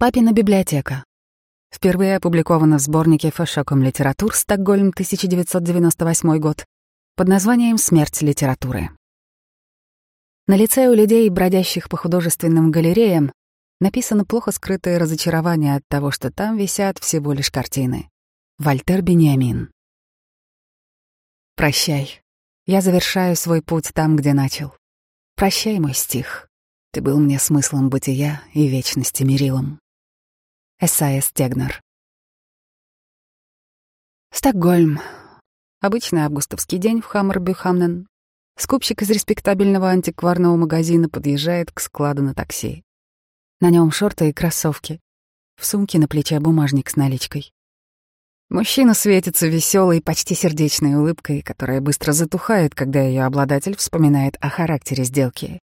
Папина библиотека. Впервые опубликована в сборнике «Фэшоком литератур. Стокгольм, 1998 год» под названием «Смерть литературы». На лице у людей, бродящих по художественным галереям, написано плохо скрытое разочарование от того, что там висят всего лишь картины. Вольтер Бениамин. Прощай. Я завершаю свой путь там, где начал. Прощай, мой стих. Ты был мне смыслом бытия и вечности мерилом. Эсайя Стегнер. Стокгольм. Обычный августовский день в Хаммербюхамнен. Скупщик из респектабельного антикварного магазина подъезжает к складу на такси. На нем шорты и кроссовки. В сумке на плече бумажник с наличкой. Мужчина светится веселой, почти сердечной улыбкой, которая быстро затухает, когда ее обладатель вспоминает о характере сделки.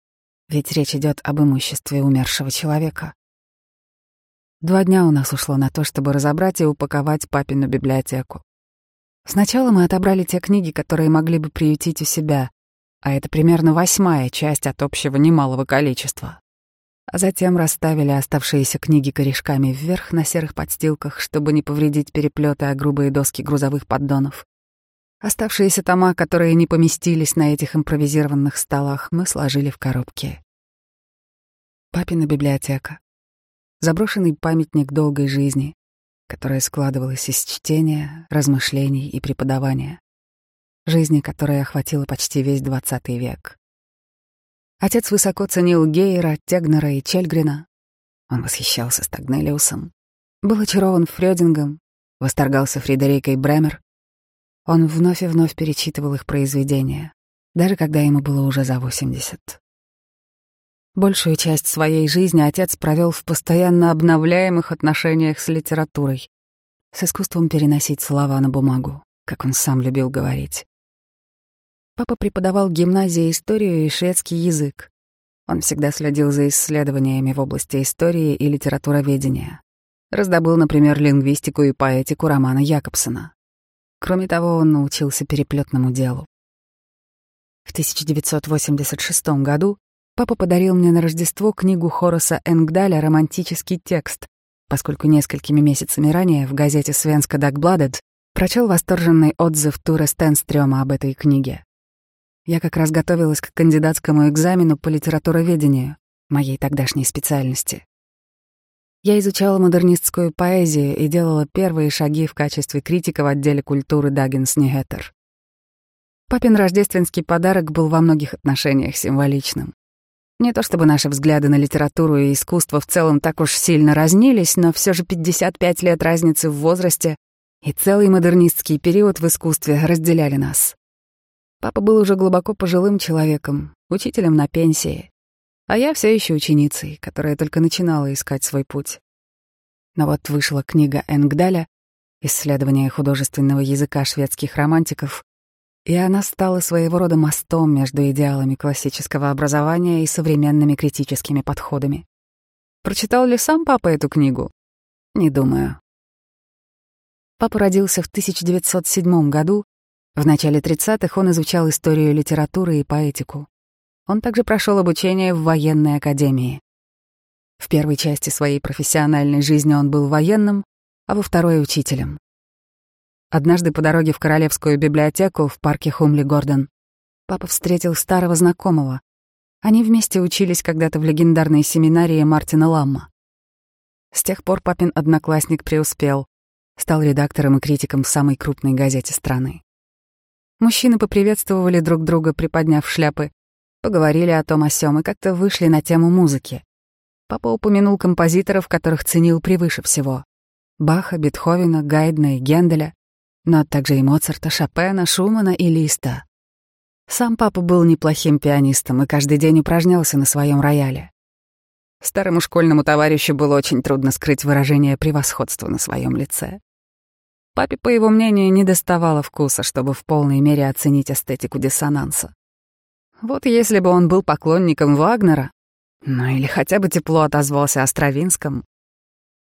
Ведь речь идет об имуществе умершего человека. Два дня у нас ушло на то, чтобы разобрать и упаковать папину библиотеку. Сначала мы отобрали те книги, которые могли бы приютить у себя, а это примерно восьмая часть от общего немалого количества. А затем расставили оставшиеся книги корешками вверх на серых подстилках, чтобы не повредить переплеты о грубые доски грузовых поддонов. Оставшиеся тома, которые не поместились на этих импровизированных столах, мы сложили в коробки. Папина библиотека заброшенный памятник долгой жизни, которая складывалась из чтения, размышлений и преподавания. Жизни, которая охватила почти весь двадцатый век. Отец высоко ценил Гейера, Тегнера и Чельгрина. Он восхищался Стагнелиусом, был очарован Фрёдингом, восторгался Фредерикой Бремер. Он вновь и вновь перечитывал их произведения, даже когда ему было уже за восемьдесят. Большую часть своей жизни отец провел в постоянно обновляемых отношениях с литературой, с искусством переносить слова на бумагу, как он сам любил говорить. Папа преподавал в гимназии историю и шведский язык. Он всегда следил за исследованиями в области истории и литературоведения. Раздобыл, например, лингвистику и поэтику романа Якобсона. Кроме того, он научился переплетному делу. В 1986 году Папа подарил мне на Рождество книгу Хораса Энгдаля «Романтический текст», поскольку несколькими месяцами ранее в газете «Свенска Дагбладед» прочел восторженный отзыв Тура Стенстрёма об этой книге. Я как раз готовилась к кандидатскому экзамену по литературоведению, моей тогдашней специальности. Я изучала модернистскую поэзию и делала первые шаги в качестве критика в отделе культуры Даггинс Нигеттер. Папин рождественский подарок был во многих отношениях символичным. Не то чтобы наши взгляды на литературу и искусство в целом так уж сильно разнились, но все же 55 лет разницы в возрасте и целый модернистский период в искусстве разделяли нас. Папа был уже глубоко пожилым человеком, учителем на пенсии, а я все еще ученицей, которая только начинала искать свой путь. Но вот вышла книга Энгдаля «Исследование художественного языка шведских романтиков», и она стала своего рода мостом между идеалами классического образования и современными критическими подходами. Прочитал ли сам папа эту книгу? Не думаю. Папа родился в 1907 году. В начале 30-х он изучал историю литературы и поэтику. Он также прошел обучение в военной академии. В первой части своей профессиональной жизни он был военным, а во второй — учителем. Однажды по дороге в Королевскую библиотеку в парке Хумли-Гордон папа встретил старого знакомого. Они вместе учились когда-то в легендарной семинарии Мартина Ламма. С тех пор папин одноклассник преуспел, стал редактором и критиком в самой крупной газете страны. Мужчины поприветствовали друг друга, приподняв шляпы, поговорили о том о сём и как-то вышли на тему музыки. Папа упомянул композиторов, которых ценил превыше всего. Баха, Бетховена, Гайдна и Генделя, но также и Моцарта, Шопена, Шумана и Листа. Сам папа был неплохим пианистом и каждый день упражнялся на своем рояле. Старому школьному товарищу было очень трудно скрыть выражение превосходства на своем лице. Папе, по его мнению, не доставало вкуса, чтобы в полной мере оценить эстетику диссонанса. Вот если бы он был поклонником Вагнера, ну или хотя бы тепло отозвался о Стравинском.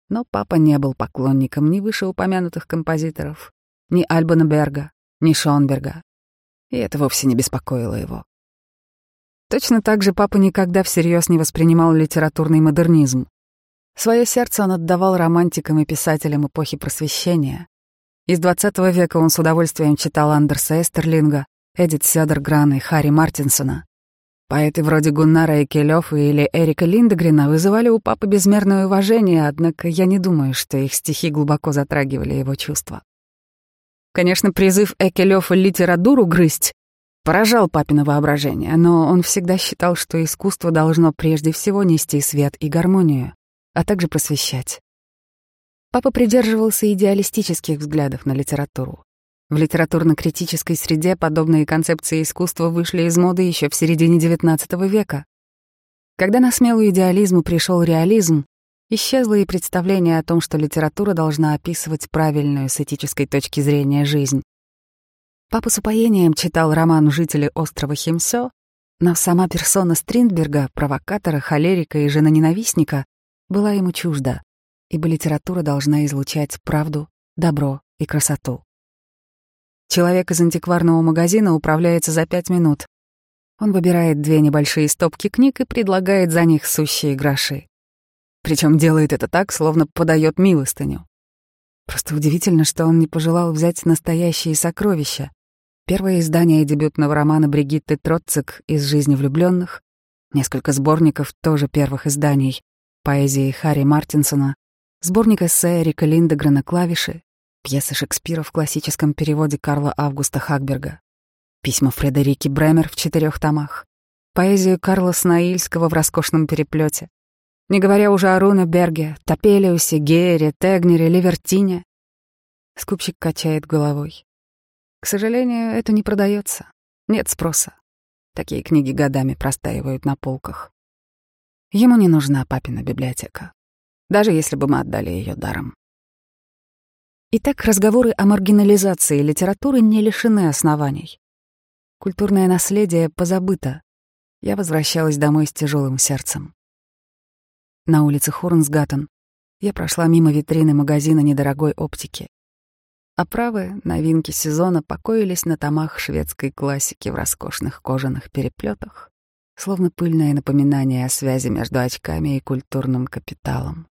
Но папа не был поклонником ни вышеупомянутых композиторов, ни Альбана Берга, ни Шонберга. И это вовсе не беспокоило его. Точно так же папа никогда всерьез не воспринимал литературный модернизм. Свое сердце он отдавал романтикам и писателям эпохи Просвещения. Из XX века он с удовольствием читал Андерса Эстерлинга, Эдит Сёдерграна и Харри Мартинсона. Поэты вроде Гуннара Экелёфа или Эрика Линдегрена вызывали у папы безмерное уважение, однако я не думаю, что их стихи глубоко затрагивали его чувства. Конечно, призыв Экелёфа литературу грызть поражал папино воображение, но он всегда считал, что искусство должно прежде всего нести свет и гармонию, а также просвещать. Папа придерживался идеалистических взглядов на литературу. В литературно-критической среде подобные концепции искусства вышли из моды еще в середине XIX века. Когда на смену идеализму пришел реализм, исчезло и представление о том, что литература должна описывать правильную с этической точки зрения жизнь. Папа с упоением читал роман «Жители острова Химсё», но сама персона Стриндберга, провокатора, холерика и женоненавистника, была ему чужда, ибо литература должна излучать правду, добро и красоту. Человек из антикварного магазина управляется за пять минут. Он выбирает две небольшие стопки книг и предлагает за них сущие гроши. Причем делает это так, словно подает милостыню. Просто удивительно, что он не пожелал взять настоящие сокровища. Первое издание дебютного романа Бригитты Троцик «Из жизни влюбленных», несколько сборников тоже первых изданий, поэзии Харри Мартинсона, сборник эссе Эрика Линдегрена «Клавиши», Пьесы Шекспира в классическом переводе Карла Августа Хагберга, письма Фредерики Бремер в четырех томах, поэзию Карла Снаильского в роскошном переплете, не говоря уже о Руне Берге, Топелиусе, Геере, Тегнере, Ливертине. Скупщик качает головой. К сожалению, это не продается. Нет спроса. Такие книги годами простаивают на полках. Ему не нужна папина библиотека, даже если бы мы отдали ее даром. Итак, разговоры о маргинализации литературы не лишены оснований. Культурное наследие позабыто. Я возвращалась домой с тяжелым сердцем. На улице Хорнсгаттен я прошла мимо витрины магазина недорогой оптики. Оправы, новинки сезона покоились на томах шведской классики в роскошных кожаных переплетах, словно пыльное напоминание о связи между очками и культурным капиталом.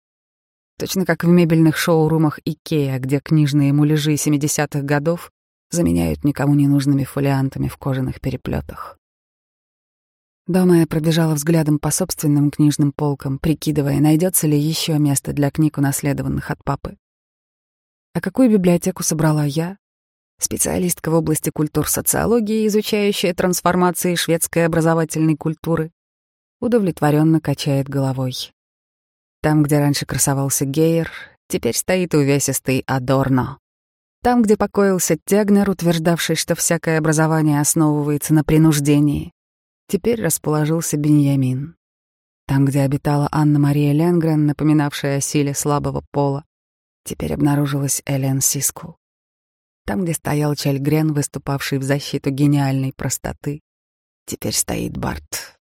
Точно как в мебельных шоурумах Икеа, где книжные муляжи 70-х годов заменяют никому не нужными фолиантами в кожаных переплетах. Дома я пробежала взглядом по собственным книжным полкам, прикидывая, найдется ли еще место для книг, унаследованных от папы. А какую библиотеку собрала я? Специалистка в области культур социологии, изучающая трансформации шведской образовательной культуры, удовлетворенно качает головой. Там, где раньше красовался Гейер, теперь стоит увесистый Адорно. Там, где покоился Тегнер, утверждавший, что всякое образование основывается на принуждении, теперь расположился Беньямин. Там, где обитала Анна-Мария Ленгрен, напоминавшая о силе слабого пола, теперь обнаружилась Элен Сиску. Там, где стоял Чальгрен, выступавший в защиту гениальной простоты, теперь стоит Барт.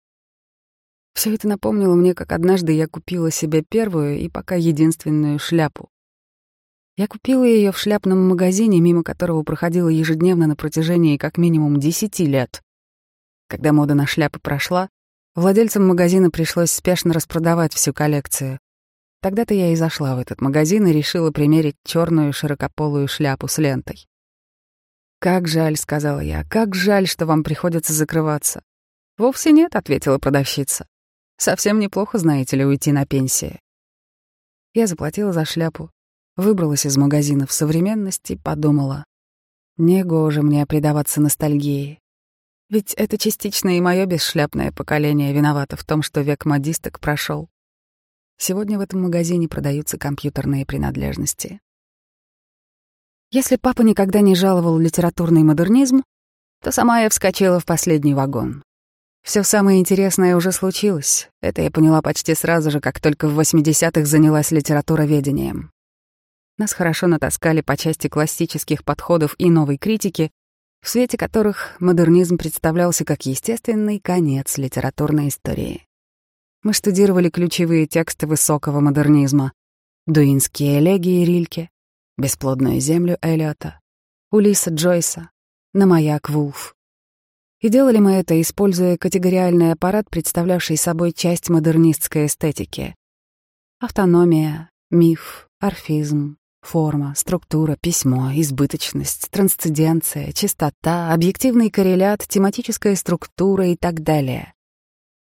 Все это напомнило мне, как однажды я купила себе первую и пока единственную шляпу. Я купила ее в шляпном магазине, мимо которого проходила ежедневно на протяжении как минимум десяти лет. Когда мода на шляпы прошла, владельцам магазина пришлось спешно распродавать всю коллекцию. Тогда-то я и зашла в этот магазин и решила примерить черную широкополую шляпу с лентой. «Как жаль», — сказала я, — «как жаль, что вам приходится закрываться». «Вовсе нет», — ответила продавщица. Совсем неплохо, знаете ли, уйти на пенсию. Я заплатила за шляпу, выбралась из магазина в современности и подумала. Негоже мне предаваться ностальгии. Ведь это частично и мое бесшляпное поколение виновато в том, что век модисток прошел. Сегодня в этом магазине продаются компьютерные принадлежности. Если папа никогда не жаловал литературный модернизм, то сама я вскочила в последний вагон. Все самое интересное уже случилось. Это я поняла почти сразу же, как только в 80-х занялась литературоведением. Нас хорошо натаскали по части классических подходов и новой критики, в свете которых модернизм представлялся как естественный конец литературной истории. Мы штудировали ключевые тексты высокого модернизма. Дуинские элегии Рильке, Бесплодную землю Эллиота, Улиса Джойса, На маяк Вулф. И делали мы это, используя категориальный аппарат, представлявший собой часть модернистской эстетики. Автономия, миф, орфизм, форма, структура, письмо, избыточность, трансценденция, чистота, объективный коррелят, тематическая структура и так далее.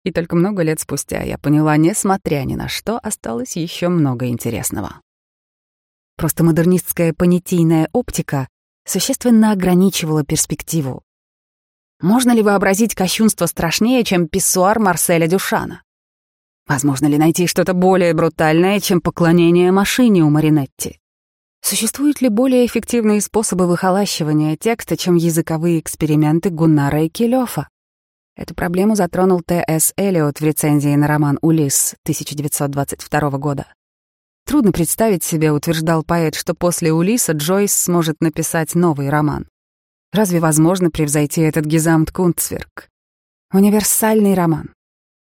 И только много лет спустя я поняла, несмотря ни на что, осталось еще много интересного. Просто модернистская понятийная оптика существенно ограничивала перспективу. Можно ли вообразить кощунство страшнее, чем писсуар Марселя Дюшана? Возможно ли найти что-то более брутальное, чем поклонение машине у Маринетти? Существуют ли более эффективные способы выхолащивания текста, чем языковые эксперименты Гуннара и Килёфа? Эту проблему затронул Т.С. Эллиот в рецензии на роман «Улисс» 1922 года. Трудно представить себе, утверждал поэт, что после Улиса Джойс сможет написать новый роман. Разве возможно превзойти этот Гизамт Кунцверк? Универсальный роман,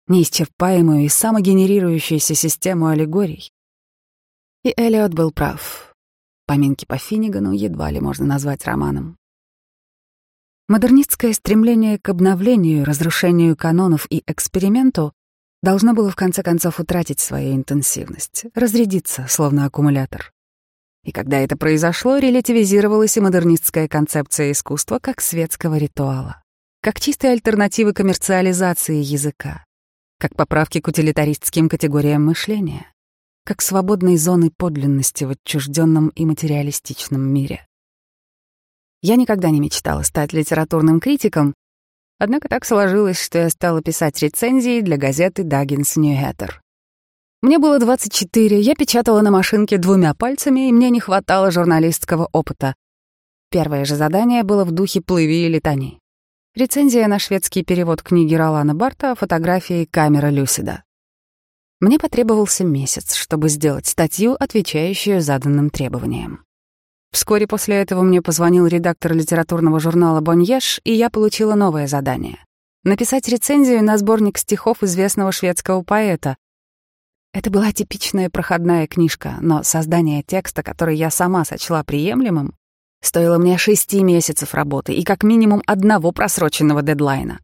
неисчерпаемую и самогенерирующуюся систему аллегорий. И Эллиот был прав. Поминки по Финнигану едва ли можно назвать романом. Модернистское стремление к обновлению, разрушению канонов и эксперименту должно было в конце концов утратить свою интенсивность, разрядиться, словно аккумулятор. И когда это произошло, релятивизировалась и модернистская концепция искусства как светского ритуала, как чистой альтернативы коммерциализации языка, как поправки к утилитаристским категориям мышления, как свободной зоны подлинности в отчужденном и материалистичном мире. Я никогда не мечтала стать литературным критиком, однако так сложилось, что я стала писать рецензии для газеты «Даггинс Ньюхэттер». Мне было 24, я печатала на машинке двумя пальцами, и мне не хватало журналистского опыта. Первое же задание было в духе «Плыви или тони». Рецензия на шведский перевод книги Ролана Барта о фотографии «Камера Люсида». Мне потребовался месяц, чтобы сделать статью, отвечающую заданным требованиям. Вскоре после этого мне позвонил редактор литературного журнала «Боньеш», и я получила новое задание — написать рецензию на сборник стихов известного шведского поэта. Это была типичная проходная книжка, но создание текста, который я сама сочла приемлемым, стоило мне шести месяцев работы и как минимум одного просроченного дедлайна.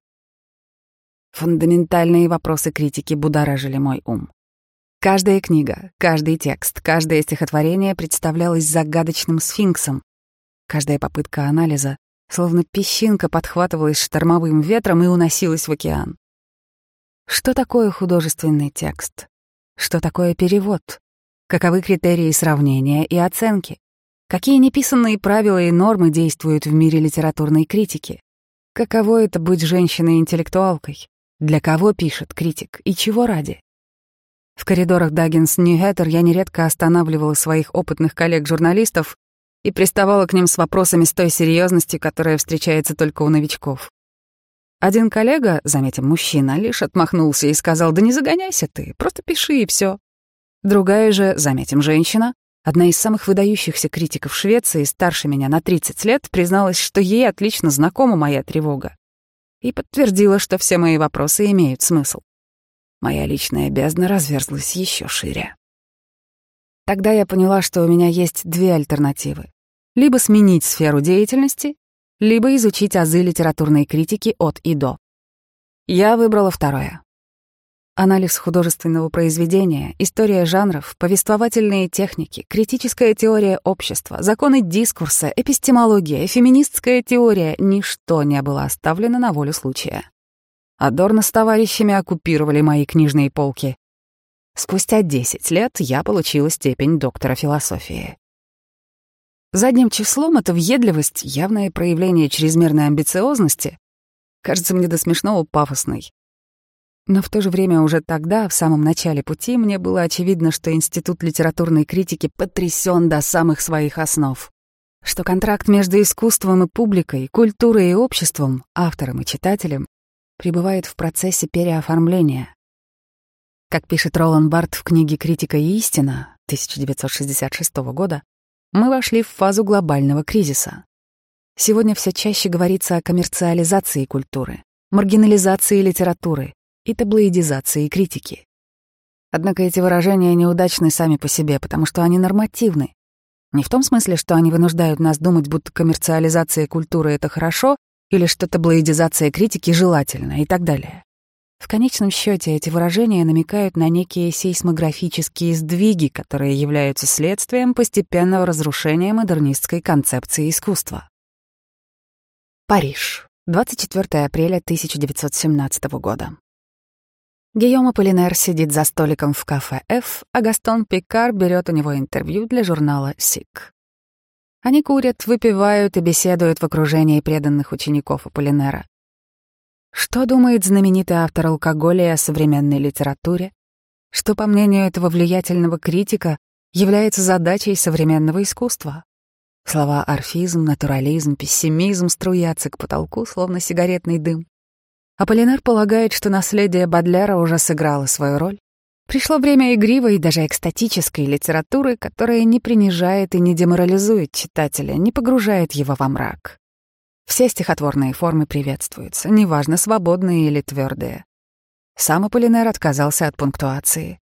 Фундаментальные вопросы критики будоражили мой ум. Каждая книга, каждый текст, каждое стихотворение представлялось загадочным сфинксом. Каждая попытка анализа, словно песчинка, подхватывалась штормовым ветром и уносилась в океан. Что такое художественный текст? Что такое перевод? Каковы критерии сравнения и оценки? Какие неписанные правила и нормы действуют в мире литературной критики? Каково это быть женщиной-интеллектуалкой? Для кого пишет критик и чего ради? В коридорах Даггинс Ньюхэттер я нередко останавливала своих опытных коллег-журналистов и приставала к ним с вопросами с той серьезностью, которая встречается только у новичков. Один коллега, заметим, мужчина, лишь отмахнулся и сказал, «Да не загоняйся ты, просто пиши и все. Другая же, заметим, женщина, одна из самых выдающихся критиков Швеции, старше меня на 30 лет, призналась, что ей отлично знакома моя тревога. И подтвердила, что все мои вопросы имеют смысл моя личная бездна разверзлась еще шире. Тогда я поняла, что у меня есть две альтернативы. Либо сменить сферу деятельности, либо изучить азы литературной критики от и до. Я выбрала второе. Анализ художественного произведения, история жанров, повествовательные техники, критическая теория общества, законы дискурса, эпистемология, феминистская теория — ничто не было оставлено на волю случая. Адорно с товарищами оккупировали мои книжные полки. Спустя 10 лет я получила степень доктора философии. Задним числом эта въедливость, явное проявление чрезмерной амбициозности, кажется мне до смешного пафосной. Но в то же время уже тогда, в самом начале пути, мне было очевидно, что Институт литературной критики потрясен до самых своих основ, что контракт между искусством и публикой, культурой и обществом, автором и читателем пребывает в процессе переоформления. Как пишет Ролан Барт в книге «Критика и истина» 1966 года, мы вошли в фазу глобального кризиса. Сегодня все чаще говорится о коммерциализации культуры, маргинализации литературы и таблоидизации критики. Однако эти выражения неудачны сами по себе, потому что они нормативны. Не в том смысле, что они вынуждают нас думать, будто коммерциализация культуры — это хорошо, или что таблоидизация критики желательна и так далее. В конечном счете эти выражения намекают на некие сейсмографические сдвиги, которые являются следствием постепенного разрушения модернистской концепции искусства. Париж. 24 апреля 1917 года. Гийом Аполлинер сидит за столиком в кафе F, а Гастон Пикар берет у него интервью для журнала «Сик». Они курят, выпивают и беседуют в окружении преданных учеников Аполлинера. Что думает знаменитый автор алкоголя о современной литературе? Что, по мнению этого влиятельного критика, является задачей современного искусства? Слова орфизм, натурализм, пессимизм струятся к потолку, словно сигаретный дым. Аполлинар полагает, что наследие Бадлера уже сыграло свою роль. Пришло время игривой и даже экстатической литературы, которая не принижает и не деморализует читателя, не погружает его во мрак. Все стихотворные формы приветствуются, неважно, свободные или твердые. Сам Аполлинер отказался от пунктуации.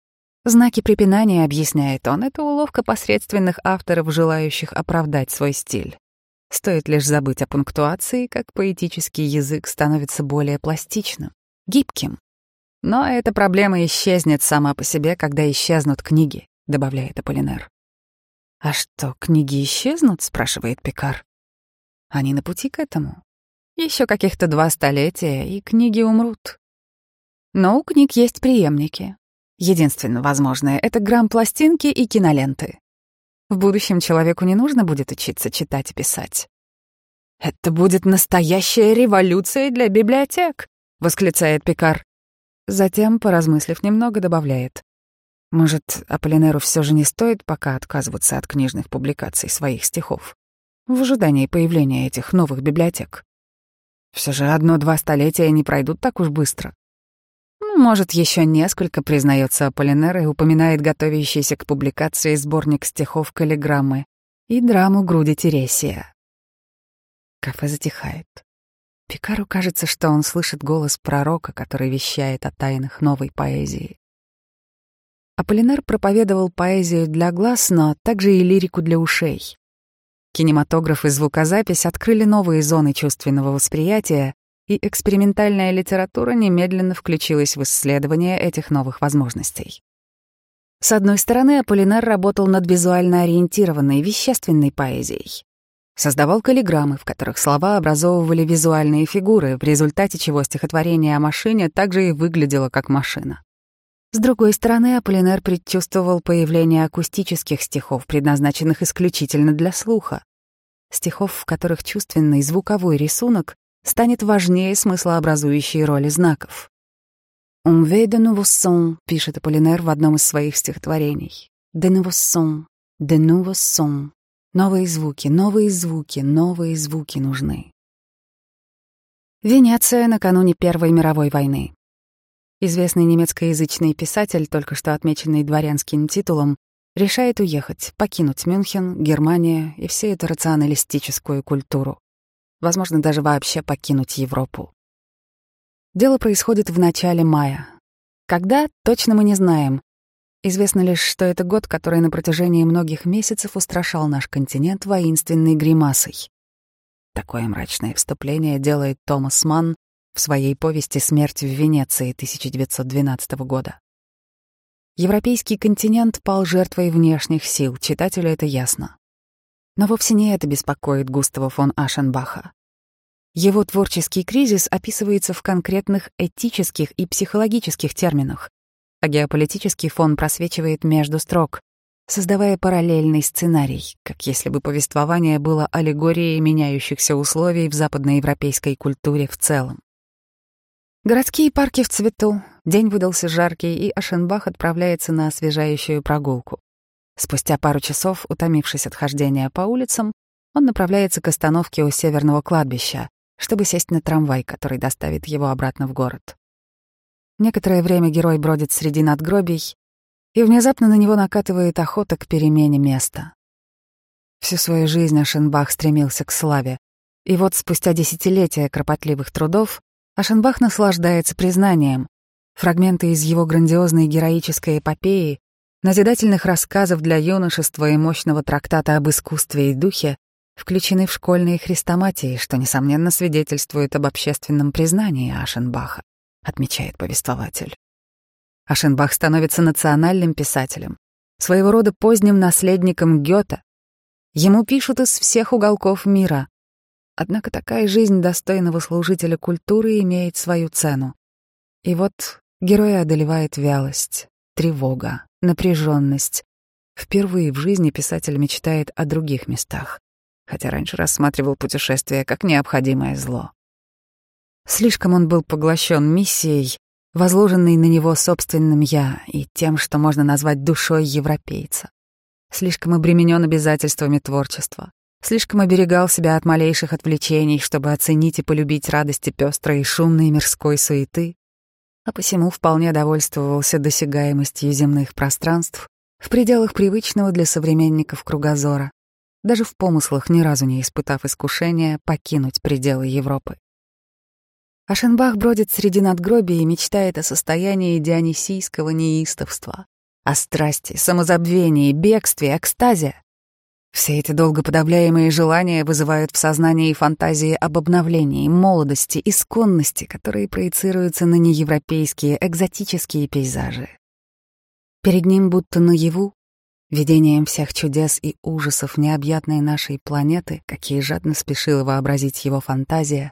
Знаки препинания, объясняет он, это уловка посредственных авторов, желающих оправдать свой стиль. Стоит лишь забыть о пунктуации, как поэтический язык становится более пластичным, гибким. Но эта проблема исчезнет сама по себе, когда исчезнут книги, добавляет Аполлинер. «А что, книги исчезнут?» — спрашивает Пикар. Они на пути к этому. Еще каких-то два столетия, и книги умрут. Но у книг есть преемники. Единственное возможное — это грамм-пластинки и киноленты. В будущем человеку не нужно будет учиться читать и писать. «Это будет настоящая революция для библиотек», — восклицает Пикар. Затем, поразмыслив немного, добавляет. «Может, Аполлинеру все же не стоит пока отказываться от книжных публикаций своих стихов?» в ожидании появления этих новых библиотек. Все же одно-два столетия не пройдут так уж быстро. Может, еще несколько, признается Аполлинер и упоминает готовящийся к публикации сборник стихов каллиграммы и драму груди Тересия. Кафе затихает. Пикару кажется, что он слышит голос пророка, который вещает о тайнах новой поэзии. Аполлинер проповедовал поэзию для глаз, но также и лирику для ушей. Кинематограф и звукозапись открыли новые зоны чувственного восприятия, и экспериментальная литература немедленно включилась в исследование этих новых возможностей. С одной стороны, Аполлинар работал над визуально ориентированной вещественной поэзией. Создавал каллиграммы, в которых слова образовывали визуальные фигуры, в результате чего стихотворение о машине также и выглядело как машина. С другой стороны, Аполлинер предчувствовал появление акустических стихов, предназначенных исключительно для слуха. Стихов, в которых чувственный звуковой рисунок станет важнее смыслообразующей роли знаков. «On veut de nouveaux sons», — пишет Аполлинер в одном из своих стихотворений. «De nouveaux sons, de nouveaux sons». Новые звуки, новые звуки, новые звуки нужны. Венеция накануне Первой мировой войны. Известный немецкоязычный писатель, только что отмеченный дворянским титулом, решает уехать, покинуть Мюнхен, Германию и всю эту рационалистическую культуру. Возможно, даже вообще покинуть Европу. Дело происходит в начале мая. Когда, точно мы не знаем. Известно лишь, что это год, который на протяжении многих месяцев устрашал наш континент воинственной гримасой. Такое мрачное вступление делает Томас Манн в своей повести «Смерть в Венеции» 1912 года. Европейский континент пал жертвой внешних сил, читателю это ясно. Но вовсе не это беспокоит Густава фон Ашенбаха. Его творческий кризис описывается в конкретных этических и психологических терминах, а геополитический фон просвечивает между строк, создавая параллельный сценарий, как если бы повествование было аллегорией меняющихся условий в западноевропейской культуре в целом. Городские парки в цвету, день выдался жаркий, и Ашенбах отправляется на освежающую прогулку. Спустя пару часов, утомившись от хождения по улицам, он направляется к остановке у северного кладбища, чтобы сесть на трамвай, который доставит его обратно в город. Некоторое время герой бродит среди надгробий, и внезапно на него накатывает охота к перемене места. Всю свою жизнь Ашенбах стремился к славе, и вот спустя десятилетия кропотливых трудов Ашенбах наслаждается признанием. Фрагменты из его грандиозной героической эпопеи, назидательных рассказов для юношества и мощного трактата об искусстве и духе включены в школьные хрестоматии, что, несомненно, свидетельствует об общественном признании Ашенбаха. отмечает повествователь. Ашенбах становится национальным писателем, своего рода поздним наследником Гёта. Ему пишут из всех уголков мира. Однако такая жизнь достойного служителя культуры имеет свою цену. И вот героя одолевает вялость, тревога, напряженность. Впервые в жизни писатель мечтает о других местах, хотя раньше рассматривал путешествие как необходимое зло. Слишком он был поглощен миссией, возложенной на него собственным «я» и тем, что можно назвать душой европейца. Слишком обременен обязательствами творчества, слишком оберегал себя от малейших отвлечений, чтобы оценить и полюбить радости пестрой и шумной мирской суеты, а посему вполне довольствовался досягаемостью земных пространств в пределах привычного для современников кругозора, даже в помыслах ни разу не испытав искушения покинуть пределы Европы. Ашенбах бродит среди надгробий и мечтает о состоянии дионисийского неистовства, о страсти, самозабвении, бегстве, экстазе. Все эти долго подавляемые желания вызывают в сознании фантазии об обновлении, молодости, исконности, которые проецируются на неевропейские, экзотические пейзажи. Перед ним будто наяву, видением всех чудес и ужасов необъятной нашей планеты, какие жадно спешила вообразить его фантазия,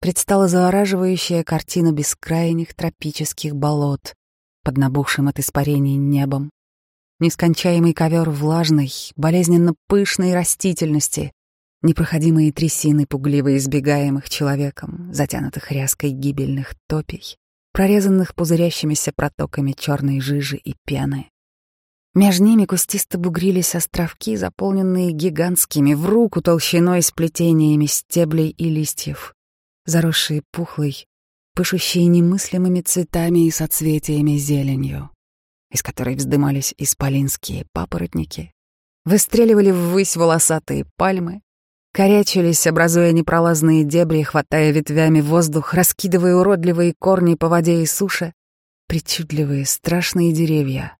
предстала завораживающая картина бескрайних тропических болот под набухшим от испарений небом, нескончаемый ковер влажной, болезненно пышной растительности, непроходимые трясины, пугливо избегаемых человеком, затянутых ряской гибельных топий, прорезанных пузырящимися протоками черной жижи и пены. Между ними кустисто бугрились островки, заполненные гигантскими в руку толщиной сплетениями стеблей и листьев заросшие пухлой, пышущие немыслимыми цветами и соцветиями зеленью, из которой вздымались исполинские папоротники, выстреливали ввысь волосатые пальмы, корячились, образуя непролазные дебри, хватая ветвями воздух, раскидывая уродливые корни по воде и суше, причудливые, страшные деревья.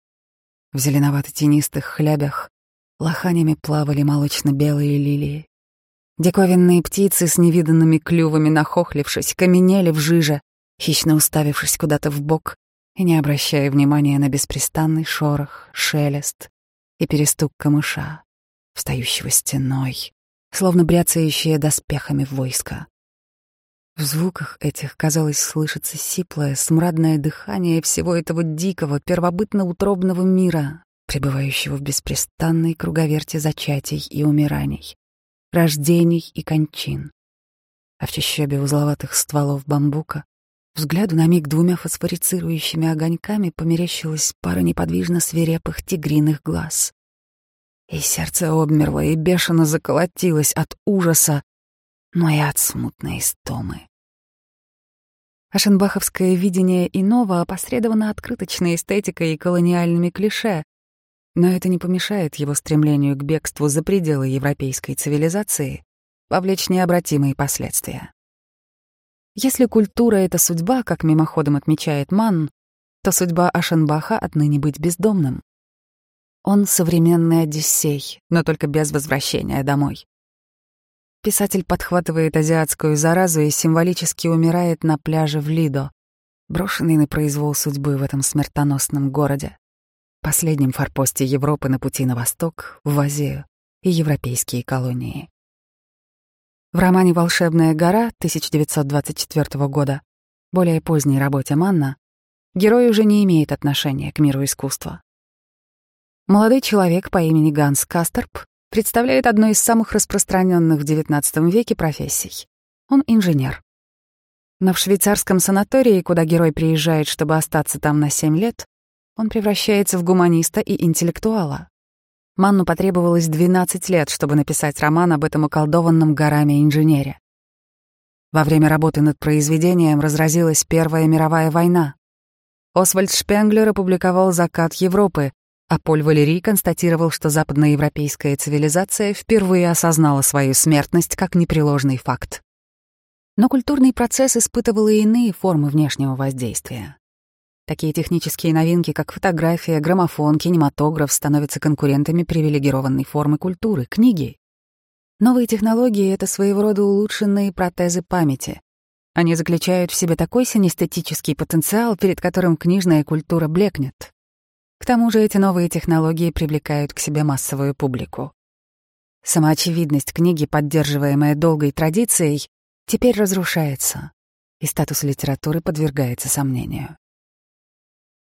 В зеленовато-тенистых хлябях лоханями плавали молочно-белые лилии. Диковинные птицы с невиданными клювами, нахохлившись, каменели в жиже, хищно уставившись куда-то в бок и не обращая внимания на беспрестанный шорох, шелест и перестук камыша, встающего стеной, словно бряцающие доспехами войска. В звуках этих, казалось, слышится сиплое, смрадное дыхание всего этого дикого, первобытно-утробного мира, пребывающего в беспрестанной круговерте зачатий и умираний рождений и кончин. А в чащобе узловатых стволов бамбука взгляду на миг двумя фосфорицирующими огоньками померещилась пара неподвижно свирепых тигриных глаз. И сердце обмерло и бешено заколотилось от ужаса, но и от смутной истомы. Ашенбаховское видение иного опосредовано открыточной эстетикой и колониальными клише, но это не помешает его стремлению к бегству за пределы европейской цивилизации повлечь необратимые последствия. Если культура — это судьба, как мимоходом отмечает Манн, то судьба Ашенбаха отныне быть бездомным. Он современный Одиссей, но только без возвращения домой. Писатель подхватывает азиатскую заразу и символически умирает на пляже в Лидо, брошенный на произвол судьбы в этом смертоносном городе последнем форпосте Европы на пути на восток, в Азию и европейские колонии. В романе «Волшебная гора» 1924 года, более поздней работе Манна, герой уже не имеет отношения к миру искусства. Молодой человек по имени Ганс Кастерп представляет одну из самых распространенных в XIX веке профессий. Он инженер. Но в швейцарском санатории, куда герой приезжает, чтобы остаться там на 7 лет, он превращается в гуманиста и интеллектуала. Манну потребовалось 12 лет, чтобы написать роман об этом околдованном горами инженере. Во время работы над произведением разразилась Первая мировая война. Освальд Шпенглер опубликовал «Закат Европы», а Поль Валерий констатировал, что западноевропейская цивилизация впервые осознала свою смертность как непреложный факт. Но культурный процесс испытывал и иные формы внешнего воздействия. Такие технические новинки, как фотография, граммофон, кинематограф, становятся конкурентами привилегированной формы культуры — книги. Новые технологии — это своего рода улучшенные протезы памяти. Они заключают в себе такой синестетический потенциал, перед которым книжная культура блекнет. К тому же эти новые технологии привлекают к себе массовую публику. Самоочевидность книги, поддерживаемая долгой традицией, теперь разрушается, и статус литературы подвергается сомнению.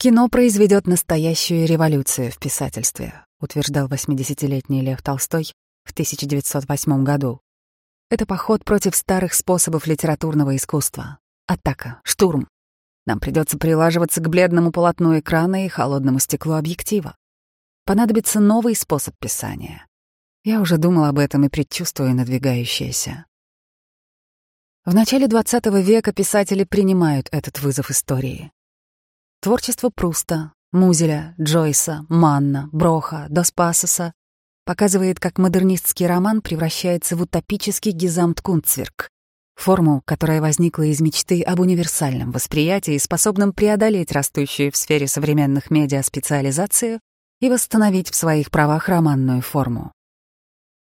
Кино произведет настоящую революцию в писательстве, утверждал 80-летний Лев Толстой в 1908 году. Это поход против старых способов литературного искусства. Атака, штурм. Нам придется прилаживаться к бледному полотну экрана и холодному стеклу объектива. Понадобится новый способ писания. Я уже думал об этом и предчувствую надвигающееся. В начале XX века писатели принимают этот вызов истории. Творчество Пруста, Музеля, Джойса, Манна, Броха, Доспасоса показывает, как модернистский роман превращается в утопический гизамт-кунцверк, форму, которая возникла из мечты об универсальном восприятии, способном преодолеть растущую в сфере современных медиа специализацию и восстановить в своих правах романную форму.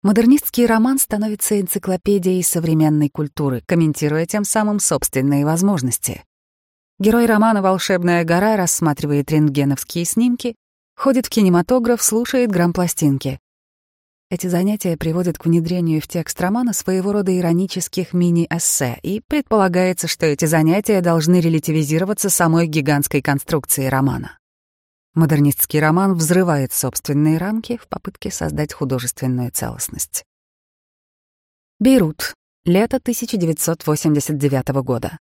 Модернистский роман становится энциклопедией современной культуры, комментируя тем самым собственные возможности. Герой романа «Волшебная гора» рассматривает рентгеновские снимки, ходит в кинематограф, слушает грампластинки. Эти занятия приводят к внедрению в текст романа своего рода иронических мини-эссе, и предполагается, что эти занятия должны релятивизироваться самой гигантской конструкцией романа. Модернистский роман взрывает собственные рамки в попытке создать художественную целостность. Бейрут. Лето 1989 года.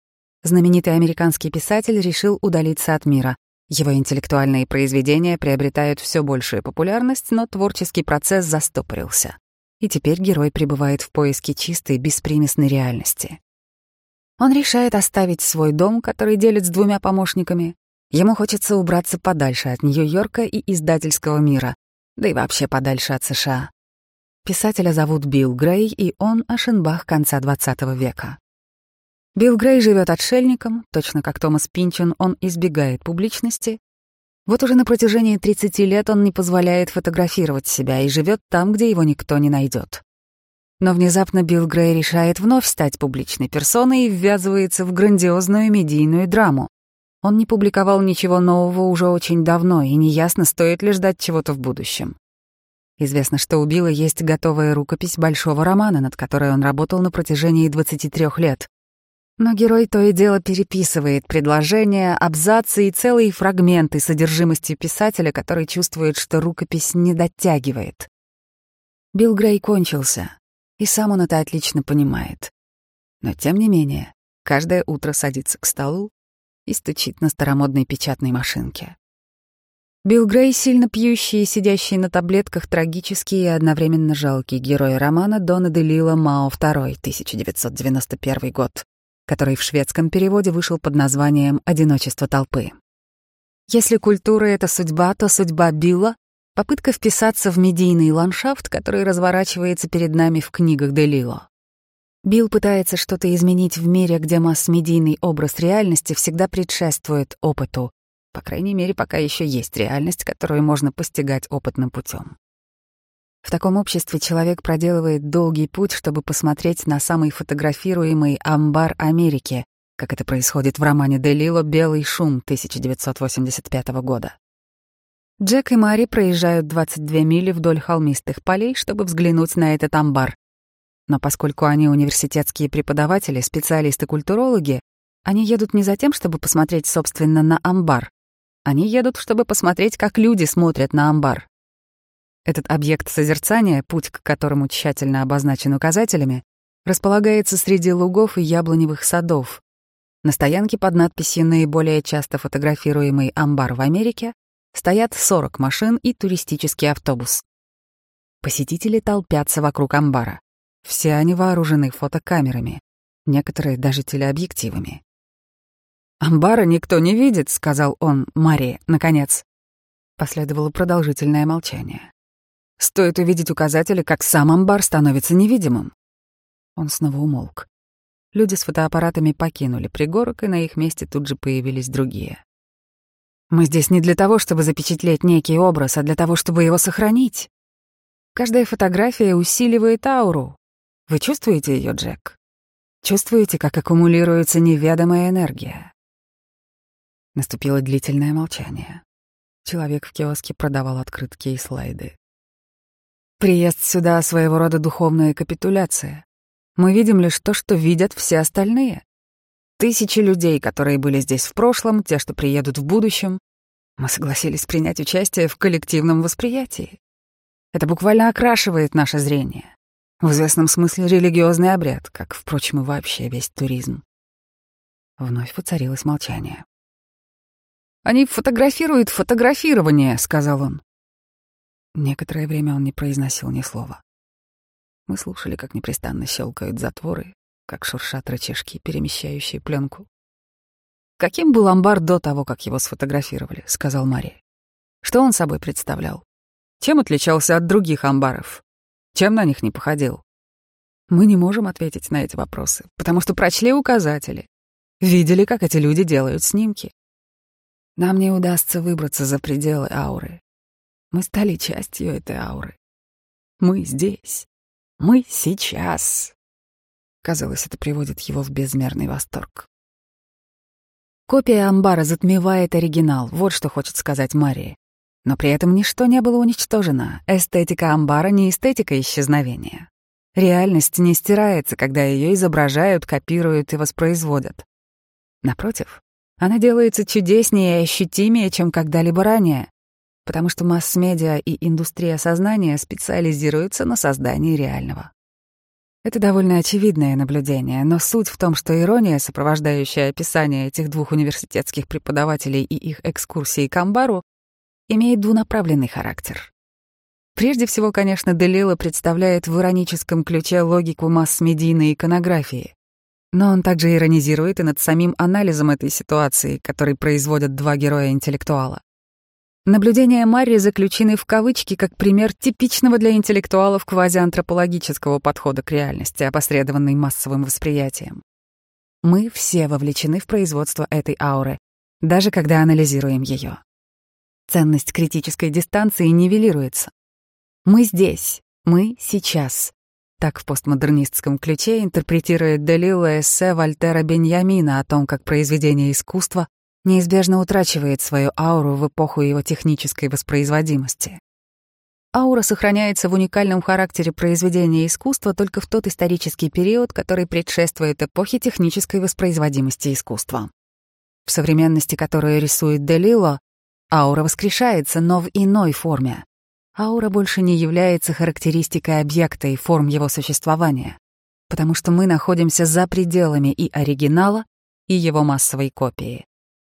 Знаменитый американский писатель решил удалиться от мира. Его интеллектуальные произведения приобретают все большую популярность, но творческий процесс застопорился. И теперь герой пребывает в поиске чистой, беспримесной реальности. Он решает оставить свой дом, который делит с двумя помощниками. Ему хочется убраться подальше от Нью-Йорка и издательского мира, да и вообще подальше от США. Писателя зовут Билл Грей, и он Ашенбах конца XX века. Билл Грей живет отшельником, точно как Томас Пинчен, он избегает публичности. Вот уже на протяжении 30 лет он не позволяет фотографировать себя и живет там, где его никто не найдет. Но внезапно Билл Грей решает вновь стать публичной персоной и ввязывается в грандиозную медийную драму. Он не публиковал ничего нового уже очень давно, и неясно, стоит ли ждать чего-то в будущем. Известно, что у Билла есть готовая рукопись большого романа, над которой он работал на протяжении 23 лет. Но герой то и дело переписывает предложения, абзацы и целые фрагменты содержимости писателя, который чувствует, что рукопись не дотягивает. Билл Грей кончился, и сам он это отлично понимает. Но тем не менее, каждое утро садится к столу и стучит на старомодной печатной машинке. Билл Грей, сильно пьющий и сидящий на таблетках, трагический и одновременно жалкий герой романа Дона де Лила Мао II, 1991 год который в шведском переводе вышел под названием «Одиночество толпы». Если культура — это судьба, то судьба Билла — попытка вписаться в медийный ландшафт, который разворачивается перед нами в книгах Делило. Билл пытается что-то изменить в мире, где масс-медийный образ реальности всегда предшествует опыту, по крайней мере, пока еще есть реальность, которую можно постигать опытным путем. В таком обществе человек проделывает долгий путь, чтобы посмотреть на самый фотографируемый амбар Америки, как это происходит в романе Делило «Белый шум» 1985 года. Джек и Мари проезжают 22 мили вдоль холмистых полей, чтобы взглянуть на этот амбар. Но поскольку они университетские преподаватели, специалисты-культурологи, они едут не за тем, чтобы посмотреть, собственно, на амбар. Они едут, чтобы посмотреть, как люди смотрят на амбар. Этот объект созерцания, путь к которому тщательно обозначен указателями, располагается среди лугов и яблоневых садов. На стоянке под надписью «Наиболее часто фотографируемый амбар в Америке» стоят 40 машин и туристический автобус. Посетители толпятся вокруг амбара. Все они вооружены фотокамерами, некоторые даже телеобъективами. «Амбара никто не видит», — сказал он Марии, наконец. Последовало продолжительное молчание. Стоит увидеть указатели, как сам амбар становится невидимым. Он снова умолк. Люди с фотоаппаратами покинули пригорок, и на их месте тут же появились другие. Мы здесь не для того, чтобы запечатлеть некий образ, а для того, чтобы его сохранить. Каждая фотография усиливает ауру. Вы чувствуете ее, Джек? Чувствуете, как аккумулируется неведомая энергия? Наступило длительное молчание. Человек в киоске продавал открытки и слайды. Приезд сюда — своего рода духовная капитуляция. Мы видим лишь то, что видят все остальные. Тысячи людей, которые были здесь в прошлом, те, что приедут в будущем. Мы согласились принять участие в коллективном восприятии. Это буквально окрашивает наше зрение. В известном смысле религиозный обряд, как, впрочем, и вообще весь туризм. Вновь воцарилось молчание. «Они фотографируют фотографирование», — сказал он. Некоторое время он не произносил ни слова. Мы слушали, как непрестанно щелкают затворы, как шуршат рычажки, перемещающие пленку. «Каким был амбар до того, как его сфотографировали?» — сказал Мария. «Что он собой представлял? Чем отличался от других амбаров? Чем на них не походил?» Мы не можем ответить на эти вопросы, потому что прочли указатели, видели, как эти люди делают снимки. Нам не удастся выбраться за пределы ауры. Мы стали частью этой ауры. Мы здесь. Мы сейчас. Казалось, это приводит его в безмерный восторг. Копия амбара затмевает оригинал, вот что хочет сказать Мария. Но при этом ничто не было уничтожено. Эстетика амбара не эстетика исчезновения. Реальность не стирается, когда ее изображают, копируют и воспроизводят. Напротив, она делается чудеснее и ощутимее, чем когда-либо ранее, потому что масс-медиа и индустрия сознания специализируются на создании реального. Это довольно очевидное наблюдение, но суть в том, что ирония, сопровождающая описание этих двух университетских преподавателей и их экскурсии к амбару, имеет двунаправленный характер. Прежде всего, конечно, Делила представляет в ироническом ключе логику масс-медийной иконографии. Но он также иронизирует и над самим анализом этой ситуации, который производят два героя-интеллектуала. Наблюдения Марри заключены в кавычки как пример типичного для интеллектуалов квазиантропологического подхода к реальности, опосредованной массовым восприятием. Мы все вовлечены в производство этой ауры, даже когда анализируем ее. Ценность критической дистанции нивелируется. Мы здесь, мы сейчас. Так в постмодернистском ключе интерпретирует Делила эссе Вольтера Беньямина о том, как произведение искусства неизбежно утрачивает свою ауру в эпоху его технической воспроизводимости. Аура сохраняется в уникальном характере произведения искусства только в тот исторический период, который предшествует эпохе технической воспроизводимости искусства. В современности, которую рисует Делило, аура воскрешается, но в иной форме. Аура больше не является характеристикой объекта и форм его существования, потому что мы находимся за пределами и оригинала, и его массовой копии.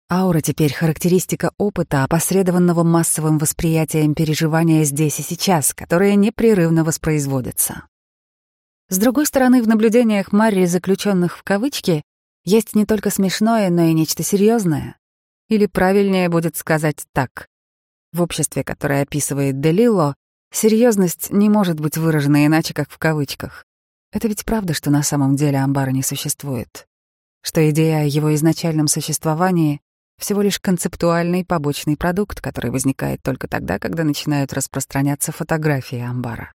Аура теперь характеристика опыта, опосредованного массовым восприятием переживания здесь и сейчас, которое непрерывно воспроизводится. С другой стороны, в наблюдениях Марри, заключенных в кавычки, есть не только смешное, но и нечто серьезное. Или правильнее будет сказать так. В обществе, которое описывает Делило, серьезность не может быть выражена иначе, как в кавычках. Это ведь правда, что на самом деле амбара не существует. Что идея о его изначальном существовании всего лишь концептуальный побочный продукт, который возникает только тогда, когда начинают распространяться фотографии амбара.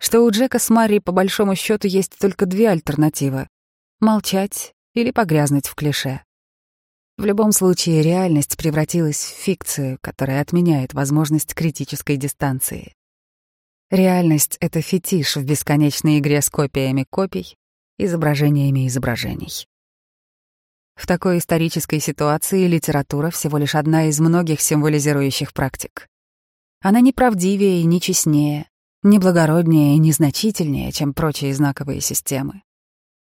Что у Джека с Мари по большому счету есть только две альтернативы — молчать или погрязнуть в клише. В любом случае, реальность превратилась в фикцию, которая отменяет возможность критической дистанции. Реальность — это фетиш в бесконечной игре с копиями копий, изображениями изображений. В такой исторической ситуации литература всего лишь одна из многих символизирующих практик. Она не правдивее и не честнее, не благороднее и незначительнее, чем прочие знаковые системы.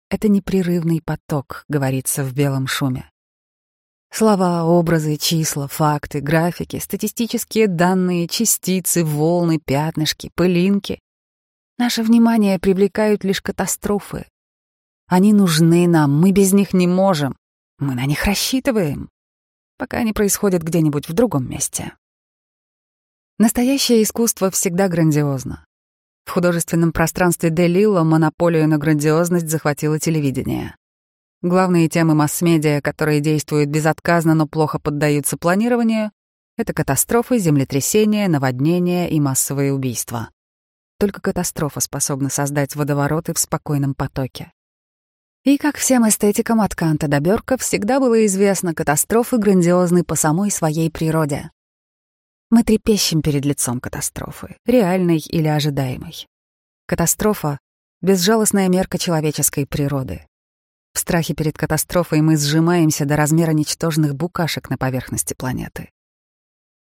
Это непрерывный поток, говорится в белом шуме. Слова, образы, числа, факты, графики, статистические данные, частицы, волны, пятнышки, пылинки. Наше внимание привлекают лишь катастрофы. Они нужны нам, мы без них не можем. Мы на них рассчитываем, пока они происходят где-нибудь в другом месте. Настоящее искусство всегда грандиозно. В художественном пространстве Делила монополию на грандиозность захватило телевидение. Главные темы масс-медиа, которые действуют безотказно, но плохо поддаются планированию, это катастрофы, землетрясения, наводнения и массовые убийства. Только катастрофа способна создать водовороты в спокойном потоке. И, как всем эстетикам от Канта до Бёрка, всегда было известно, катастрофы грандиозны по самой своей природе. Мы трепещем перед лицом катастрофы, реальной или ожидаемой. Катастрофа — безжалостная мерка человеческой природы. В страхе перед катастрофой мы сжимаемся до размера ничтожных букашек на поверхности планеты.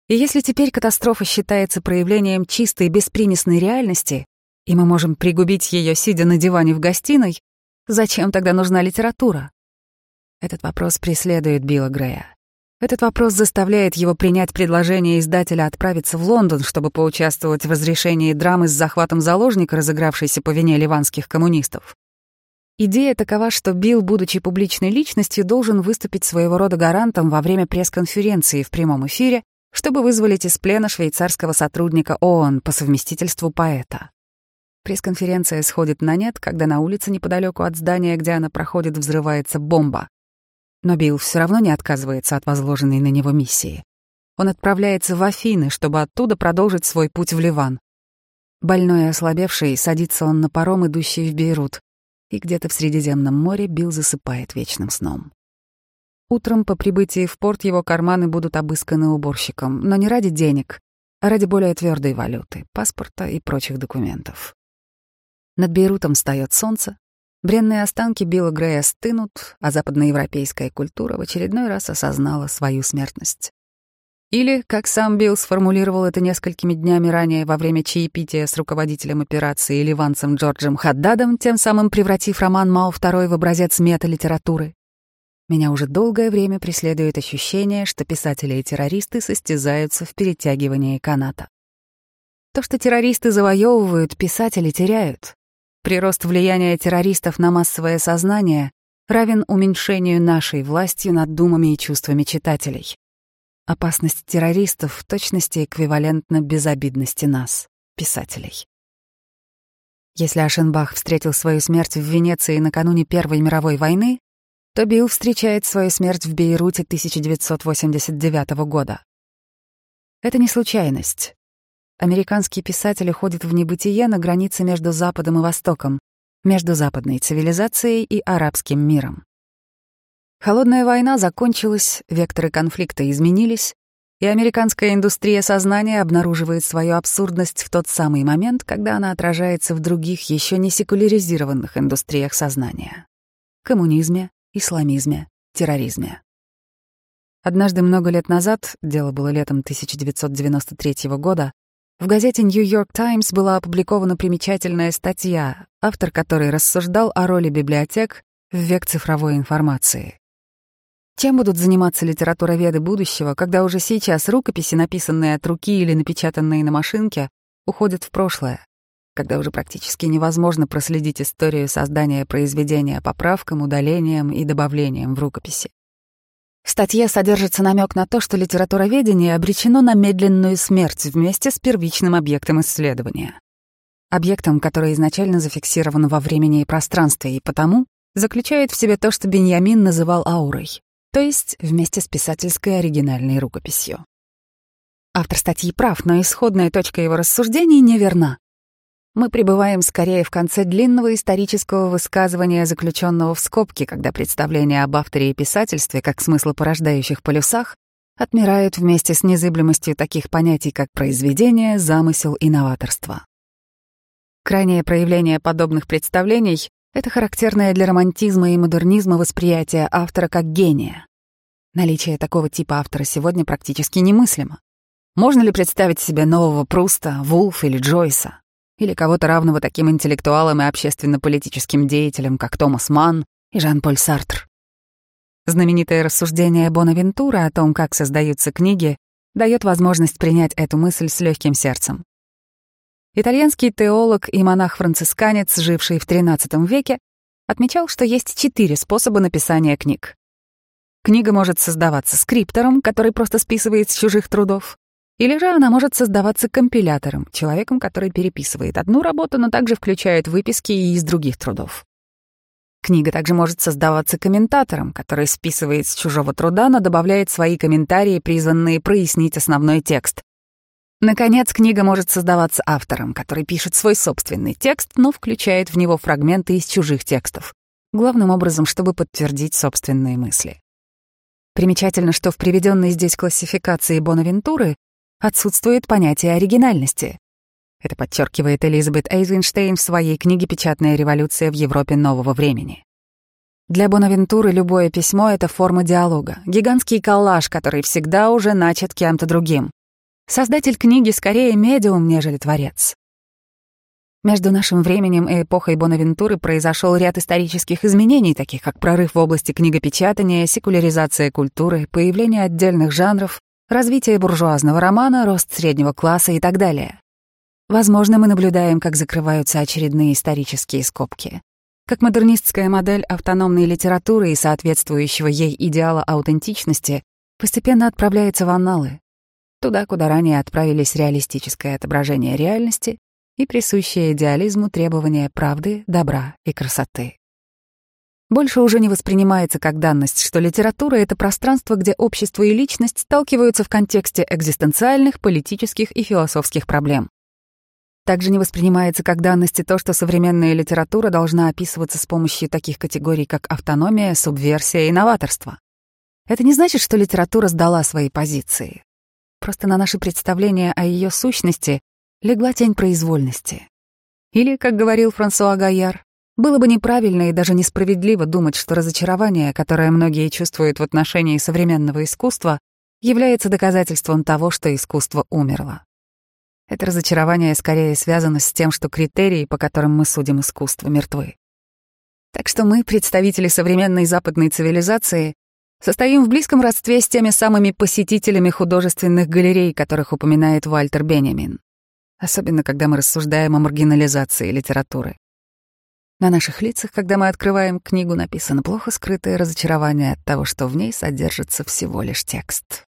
И если теперь катастрофа считается проявлением чистой беспримесной реальности, и мы можем пригубить ее, сидя на диване в гостиной, зачем тогда нужна литература? Этот вопрос преследует Билла Грея. Этот вопрос заставляет его принять предложение издателя отправиться в Лондон, чтобы поучаствовать в разрешении драмы с захватом заложника, разыгравшейся по вине ливанских коммунистов. Идея такова, что Билл, будучи публичной личностью, должен выступить своего рода гарантом во время пресс-конференции в прямом эфире, чтобы вызволить из плена швейцарского сотрудника ООН по совместительству поэта. Пресс-конференция сходит на нет, когда на улице неподалеку от здания, где она проходит, взрывается бомба. Но Билл все равно не отказывается от возложенной на него миссии. Он отправляется в Афины, чтобы оттуда продолжить свой путь в Ливан. Больной и ослабевший, садится он на паром, идущий в Бейрут, и где-то в Средиземном море Билл засыпает вечным сном. Утром по прибытии в порт его карманы будут обысканы уборщиком, но не ради денег, а ради более твердой валюты, паспорта и прочих документов. Над Бейрутом встает солнце, бренные останки Билла Грея стынут, а западноевропейская культура в очередной раз осознала свою смертность. Или, как сам Билл сформулировал это несколькими днями ранее во время чаепития с руководителем операции ливанцем Джорджем Хаддадом, тем самым превратив роман Мау II в образец мета-литературы. Меня уже долгое время преследует ощущение, что писатели и террористы состязаются в перетягивании каната. То, что террористы завоевывают, писатели теряют. Прирост влияния террористов на массовое сознание равен уменьшению нашей властью над думами и чувствами читателей. Опасность террористов в точности эквивалентна безобидности нас, писателей. Если Ашенбах встретил свою смерть в Венеции накануне Первой мировой войны, то Билл встречает свою смерть в Бейруте 1989 года. Это не случайность. Американские писатели ходят в небытие на границе между Западом и Востоком, между западной цивилизацией и арабским миром. Холодная война закончилась, векторы конфликта изменились, и американская индустрия сознания обнаруживает свою абсурдность в тот самый момент, когда она отражается в других, еще не секуляризированных индустриях сознания — коммунизме, исламизме, терроризме. Однажды много лет назад, дело было летом 1993 года, в газете York Times была опубликована примечательная статья, автор которой рассуждал о роли библиотек в век цифровой информации. Чем будут заниматься литературоведы будущего, когда уже сейчас рукописи, написанные от руки или напечатанные на машинке, уходят в прошлое, когда уже практически невозможно проследить историю создания произведения поправкам, удалениям и добавлениям в рукописи. В статье содержится намек на то, что литературоведение обречено на медленную смерть вместе с первичным объектом исследования. Объектом, который изначально зафиксирован во времени и пространстве, и потому заключает в себе то, что Беньямин называл аурой то есть вместе с писательской оригинальной рукописью. Автор статьи прав, но исходная точка его рассуждений неверна. Мы пребываем скорее в конце длинного исторического высказывания, заключенного в скобки, когда представления об авторе и писательстве, как смыслопорождающих полюсах, отмирают вместе с незыблемостью таких понятий, как произведение, замысел и новаторство. Крайнее проявление подобных представлений это характерное для романтизма и модернизма восприятие автора как гения. Наличие такого типа автора сегодня практически немыслимо. Можно ли представить себе нового Пруста, Вулф или Джойса? Или кого-то равного таким интеллектуалам и общественно-политическим деятелям, как Томас Манн и Жан-Поль Сартр? Знаменитое рассуждение Бонавентура о том, как создаются книги, дает возможность принять эту мысль с легким сердцем. Итальянский теолог и монах-францисканец, живший в XIII веке, отмечал, что есть четыре способа написания книг. Книга может создаваться скриптором, который просто списывает с чужих трудов, или же она может создаваться компилятором, человеком, который переписывает одну работу, но также включает выписки и из других трудов. Книга также может создаваться комментатором, который списывает с чужого труда, но добавляет свои комментарии, призванные прояснить основной текст, Наконец, книга может создаваться автором, который пишет свой собственный текст, но включает в него фрагменты из чужих текстов. главным образом, чтобы подтвердить собственные мысли. Примечательно, что в приведенной здесь классификации Бонавентуры отсутствует понятие оригинальности. Это подчеркивает Элизабет Эйзенштейн в своей книге «Печатная революция в Европе нового времени». Для Бонавентуры любое письмо — это форма диалога, гигантский коллаж, который всегда уже начат кем-то другим. Создатель книги скорее медиум, нежели творец. Между нашим временем и эпохой Бонавентуры произошел ряд исторических изменений, таких как прорыв в области книгопечатания, секуляризация культуры, появление отдельных жанров, развитие буржуазного романа, рост среднего класса и так далее. Возможно, мы наблюдаем, как закрываются очередные исторические скобки. Как модернистская модель автономной литературы и соответствующего ей идеала аутентичности постепенно отправляется в анналы, туда, куда ранее отправились реалистическое отображение реальности и присущее идеализму требования правды, добра и красоты. Больше уже не воспринимается как данность, что литература — это пространство, где общество и личность сталкиваются в контексте экзистенциальных, политических и философских проблем. Также не воспринимается как данность и то, что современная литература должна описываться с помощью таких категорий, как автономия, субверсия и новаторство. Это не значит, что литература сдала свои позиции. Просто на наши представления о ее сущности легла тень произвольности. Или, как говорил Франсуа Гайяр, было бы неправильно и даже несправедливо думать, что разочарование, которое многие чувствуют в отношении современного искусства, является доказательством того, что искусство умерло. Это разочарование скорее связано с тем, что критерии, по которым мы судим искусство, мертвы. Так что мы, представители современной западной цивилизации, состоим в близком родстве с теми самыми посетителями художественных галерей, которых упоминает Вальтер Бенямин особенно когда мы рассуждаем о маргинализации литературы. На наших лицах, когда мы открываем книгу, написано плохо скрытое разочарование от того, что в ней содержится всего лишь текст.